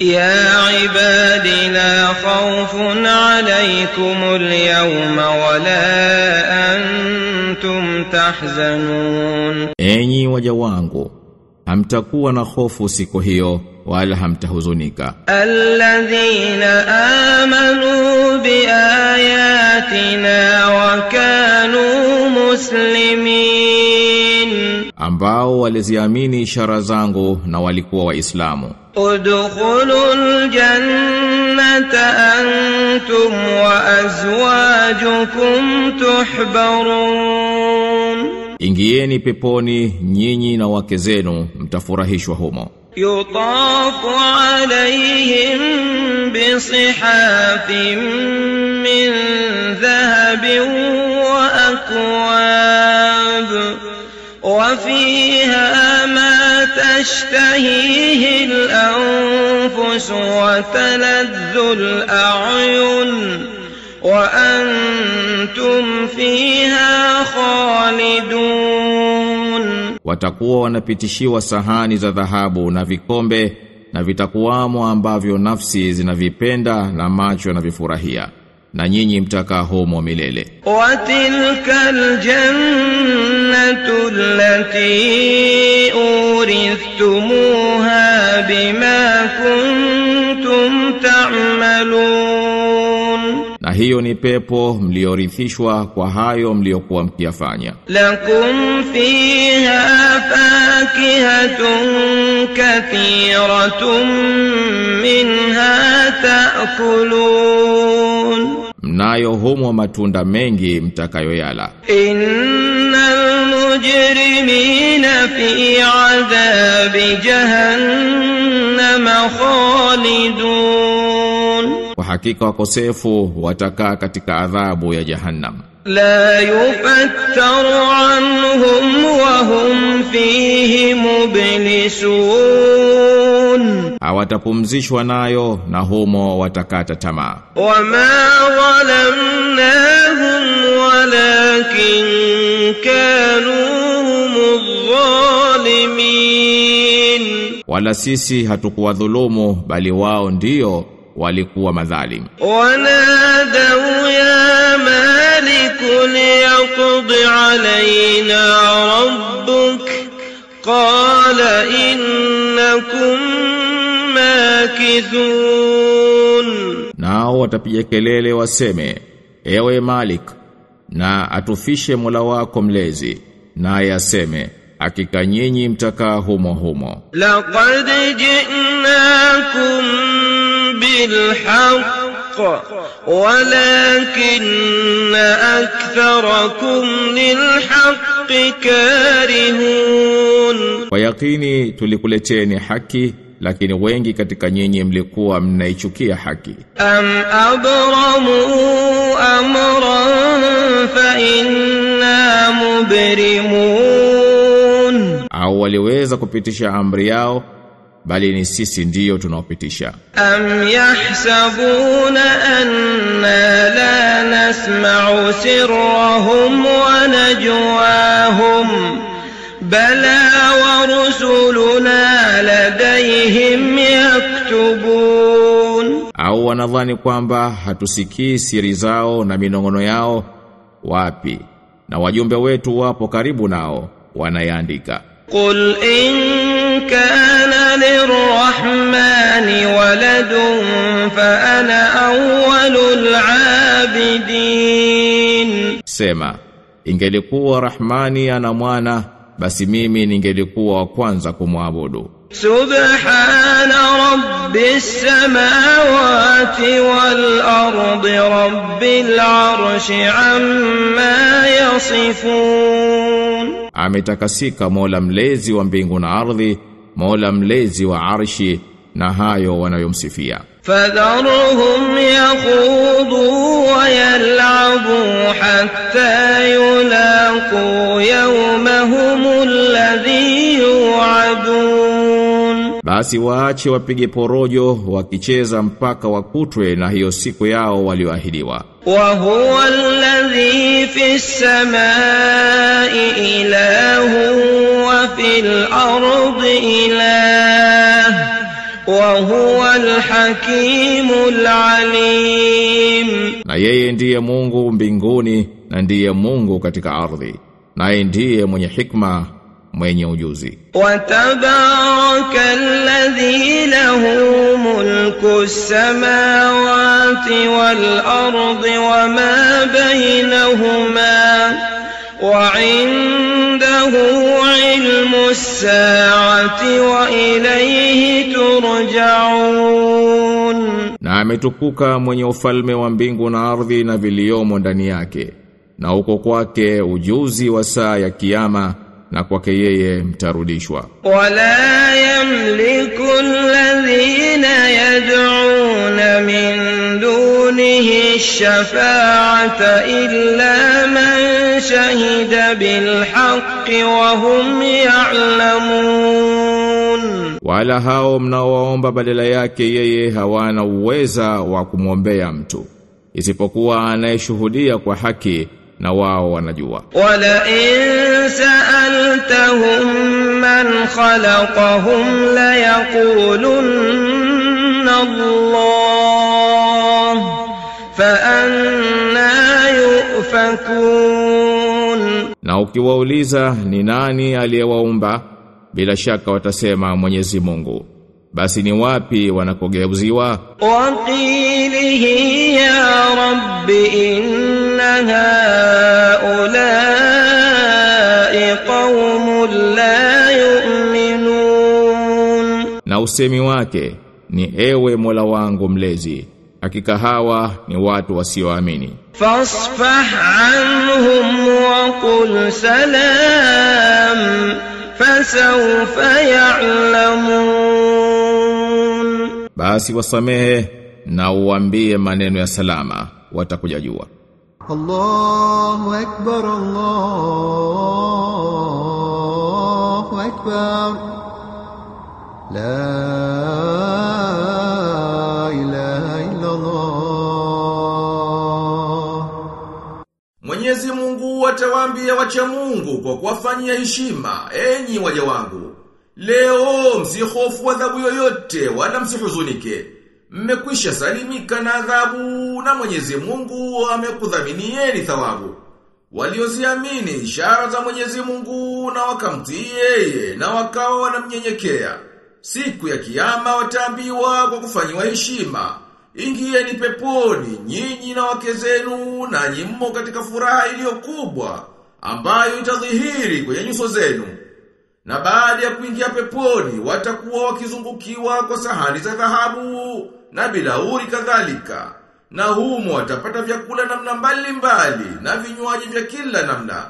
يا عباد لا خوف عليكم اليوم ولا أنتم تحزنون Enyi waja wangu, hamtakuwa na hofu siku hiyo wala hamtahuzunika. الذين آمنوا بآياتنا وكانوا مسلمين ambao waliziamini ishara zangu na walikuwa waislamu. Udkhulul jannata antum wa azwajukum tuhbarun. Ingieni peponi nyinyi na wake zenu mtafurahishwa humo. Yutafu alayhim bisihafin min dhahabin wa akwab وفيها ما تشتهيه الأنفس وتلذ الأعين وأنتم فيها خالدون Watakuwa wanapitishiwa sahani za dhahabu na vikombe na vitakuwamo ambavyo nafsi zinavipenda na macho yanavifurahia. na nyinyi mtakaa humo milele. Wa tilkal jannatu allati urithtumuha bima kuntum ta'malun, na hiyo ni pepo mliorithishwa kwa hayo mliokuwa mkiyafanya. Lakum fiha fakihatun kathiratun minha ta'kulun mnayo humo matunda mengi mtakayoyala. Innal mujrimina fi adhabi jahannama khalidun, kwa hakika wakosefu watakaa katika adhabu ya Jahannam. لا يفتر عنهم وهم فيه مبلسون Hawatapumzishwa nayo na humo watakata tamaa. وما ظلمناهم ولكن كانوا هم الظالمين Wala sisi hatukuwadhulumu bali wao ndio walikuwa madhalim. ونادوا يا مالك ليقض علينا ربك قال إنكم ماكثون Nao watapiga kelele waseme, ewe Malik, na atufishe Mola wako mlezi, naye aseme, hakika nyinyi mtakaa humo humo. لقد جئناكم بالحق ولكن أكثركم للحق كارهون Kwa yakini tulikuleteni haki, lakini wengi katika nyinyi mlikuwa mnaichukia haki. أم أبرموا أمرا فإنا مبرمون Au waliweza kupitisha amri yao, bali ni sisi ndiyo tunaopitisha. Am yahsabuna anna la nasma'u sirrahum wa najwahum bala wa rusuluna ladayhim yaktubun, au wanadhani kwamba hatusikii siri zao na minong'ono yao wapi, na wajumbe wetu wapo karibu nao wanayaandika. Qul in كان للرحمن ولد فأنا أول العابدين sema ingelikuwa Rahmani ana mwana basi mimi ningelikuwa wa kwanza kumwabudu سبحان رب السماوات والأرض رب العرش عما يصفون ametakasika Mola mlezi wa mbingu na ardhi Mola mlezi wa arshi na hayo wanayomsifia. Fadharuhum yakhudu wa yal'abu hatta yulaqu yawmahum alladhi yu'adun, basi waache wapige porojo wakicheza mpaka wakutwe na hiyo siku yao walioahidiwa. Wa huwa alladhi fis samai ilah وفي الأرض إله وهو الحكيم العليم Na yeye ndiye Mungu mbinguni na ndiye Mungu katika ardhi. Naye ndiye mwenye hikma, mwenye ujuzi. وتبارك الذي له ملك السماوات والأرض وما بينهما وعنده علم الساعة وإليه ترجعون Na ametukuka mwenye ufalme wa mbingu na ardhi na viliomo ndani yake. Na uko kwake ujuzi wa saa ya kiyama na kwake yeye mtarudishwa. ولا يملك الذين يدعون من دونه الشفاعة إلا من شهد بالحق وهم يعلمون Wala hao mnaowaomba badala yake yeye hawana uweza wa kumwombea mtu. Isipokuwa anayeshuhudia kwa haki na wao wanajua. ولئن سألتهم من خلقهم ليقولن الله فأنا يؤفكون Na ukiwauliza ni nani aliyewaumba bila shaka watasema Mwenyezi Mungu. Basi ni wapi wanakogeuziwa? Waqilihi ya rabbi inna haulai qaumun la yu'minun. Na usemi wake ni ewe Mola wangu mlezi hakika hawa ni watu wasioamini. Fasfah anhum wa qul salam fasawfa ya'lamun, basi wasamehe na uambie maneno ya salama, watakuja jua. Allahu akbar, Allahu akbar la Mwenyezi Mungu atawaambia wacha Mungu kwa kuwafanyia heshima, enyi waja wangu. Leo msihofu adhabu yoyote wala msihuzunike. Mmekwisha salimika na adhabu na Mwenyezi Mungu amekudhaminieni thawabu. Walioziamini ishara za Mwenyezi Mungu na wakamtii yeye na wakawa wanamnyenyekea. Siku ya kiyama wataambiwa kwa kufanyiwa heshima. Ingieni peponi nyinyi na wake zenu na nyimmo katika furaha iliyo kubwa ambayo itadhihiri kwenye nyuso zenu. Na baada ya kuingia peponi watakuwa wakizungukiwa kwa sahani za dhahabu na bilauri kadhalika. Na humo watapata vyakula namna mbalimbali na vinywaji vya kila namna.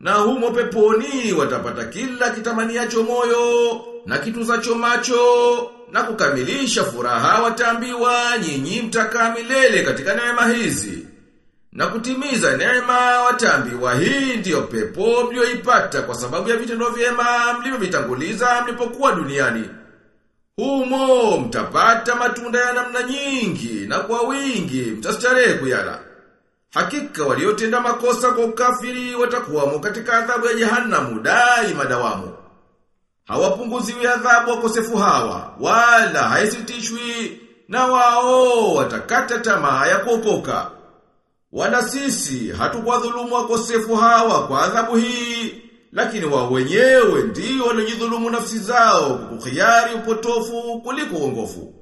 Na humo peponi watapata kila kitamaniacho moyo na kituzacho macho na kukamilisha furaha wataambiwa nyinyi mtakaa milele katika neema hizi. Na kutimiza neema wataambiwa hii ndiyo pepo mlioipata kwa sababu ya vitendo vyema mlivyovitanguliza mlipokuwa duniani. Humo mtapata matunda ya namna nyingi na kwa wingi mtastarehe kuyala. Hakika waliotenda makosa kwa ukafiri watakuwamo katika adhabu ya jehanamu daima dawamu. Hawapunguziwi adhabu wakosefu hawa, wala haisitishwi na wao watakata tamaa ya kuokoka. Wala sisi hatukuwadhulumu wakosefu hawa kwa adhabu hii, lakini wao wenyewe ndio waliojidhulumu nafsi zao kukhiari upotofu kuliko uongofu.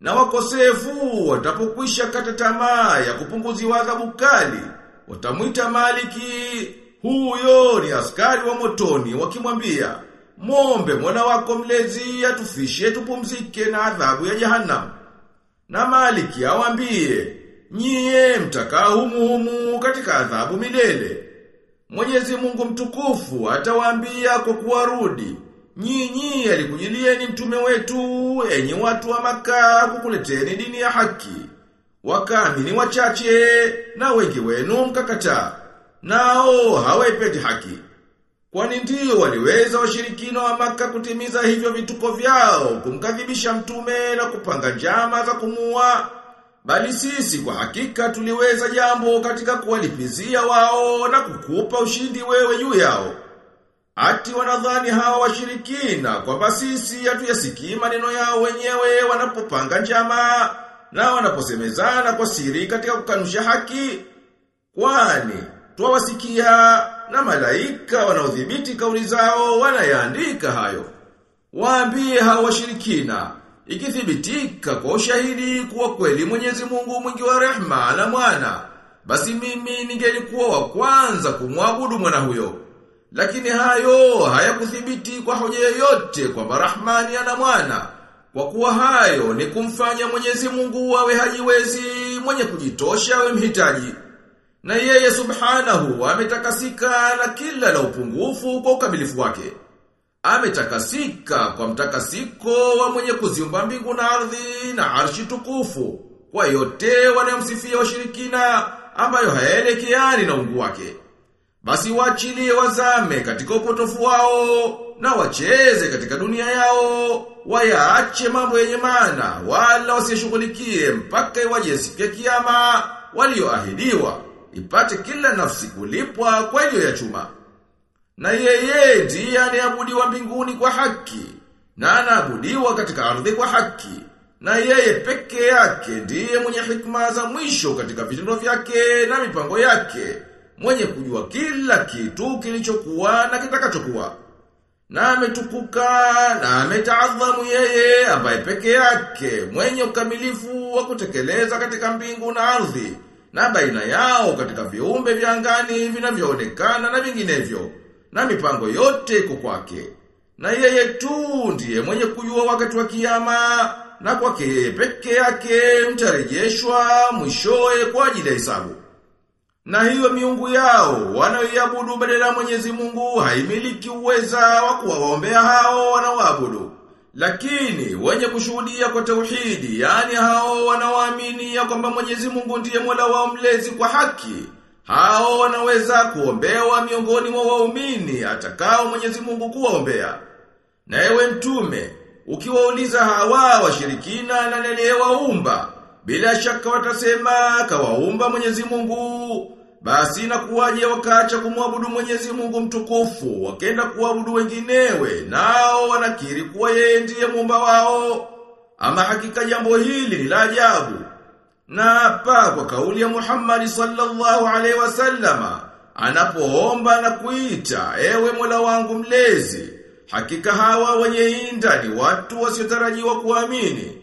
Na wakosefu watapokwisha kata tamaa ya kupunguziwa adhabu kali, watamwita Maliki, huyo ni askari wa motoni wakimwambia, "Mombe mwana wako mlezi atufishe tupumzike na adhabu ya jehanamu." Na Maliki awambie, "Nyie mtakaa humu humu katika adhabu milele." Mwenyezi Mungu mtukufu atawaambia kwa kuwarudi, Nyinyi alikujilieni mtume wetu, enyi watu wa maka kukuleteni dini ya haki. Wakaamini wachache, na wengi wenu mkakataa. Nao hawaipendi haki. Kwani ndio waliweza washirikina wa maka kutimiza hivyo vituko vyao, kumkadhibisha mtume na kupanga njama za kumua. Bali sisi kwa hakika tuliweza jambo katika kuwalipizia wao na kukupa ushindi wewe juu yao. Ati wanadhani hawa washirikina kwamba sisi hatuyasikii maneno yao wenyewe wanapopanga njama na wanaposemezana kwa siri katika kukanusha haki. Kwani twawasikia na malaika wanaodhibiti kauli zao wanayaandika hayo. Waambie hawa washirikina ikithibitika kwa ushahidi kuwa kweli Mwenyezi Mungu mwingi wa rehma na mwana basi mimi ningelikuwa wa kwanza kumwabudu mwana huyo. Lakini hayo hayakuthibiti kwa hoja yoyote kwa Rahmani ana mwana. Kwa kuwa hayo ni kumfanya Mwenyezi Mungu awe hajiwezi mwenye kujitosha awe mhitaji. Na yeye subhanahu ametakasika na kila la upungufu kwa ukamilifu wake. Ametakasika kwa mtakasiko wa mwenye kuziumba mbingu na ardhi na arshi tukufu. Kwa yote wanayomsifia washirikina ambayo hayaelekeani na ungu wake. Basi wachilie wazame katika upotofu wao na wacheze katika dunia yao, wayaache mambo yenye maana wala wasishughulikie mpaka iwaje siku ya kiyama walioahidiwa ipate kila nafsi kulipwa kwa hiyo ya chuma. Na yeye ndiye anayeabudiwa mbinguni kwa haki na anaabudiwa katika ardhi kwa haki. Na yeye peke yake ndiye mwenye hikma za mwisho katika vitendo vyake na mipango yake, mwenye kujua kila kitu kilichokuwa na kitakachokuwa. Na ametukuka na ametaadhamu yeye ambaye peke yake mwenye ukamilifu wa kutekeleza katika mbingu na ardhi na baina yao katika viumbe vya angani vinavyoonekana na vinginevyo na mipango yote iko kwake. Na yeye tu ndiye mwenye kujua wakati wa kiyama na kwake yeye peke yake mtarejeshwa mwishoe kwa ajili ya hisabu. Na hiyo miungu yao wanaoiabudu badala ya Mwenyezi Mungu haimiliki uweza wa kuwaombea hao wanaoabudu. Lakini wenye kushuhudia kwa tauhidi, yani hao wanaoamini ya kwamba Mwenyezi Mungu ndiye Mola wao mlezi kwa haki, hao wanaweza kuombewa miongoni mwa waumini atakao Mwenyezi Mungu kuwaombea. Na ewe mtume, ukiwauliza hawa washirikina na naliyewaumba, bila shaka watasema kawaumba Mwenyezi Mungu. Basi na kuwaje wakaacha kumwabudu Mwenyezi Mungu mtukufu, wakenda kuabudu wenginewe, nao wanakiri kuwa yeye ndiye muumba wao. Ama hakika jambo hili ni la ajabu. Na hapa kwa kauli ya Muhammad sallallahu alaihi wasallama, anapoomba na kuita, ewe Mola wangu mlezi, hakika hawa wenye inda ni watu wasiotarajiwa kuamini.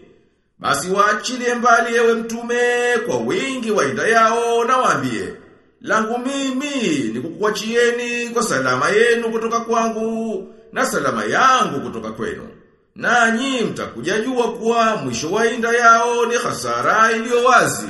Basi waachilie mbali ewe mtume kwa wingi wa ida yao na waambie, langu mimi ni kukuachieni kwa salama yenu kutoka kwangu na salama yangu kutoka kwenu. Nanyi mtakuja jua kuwa mwisho wa inda yao ni hasara iliyo wazi.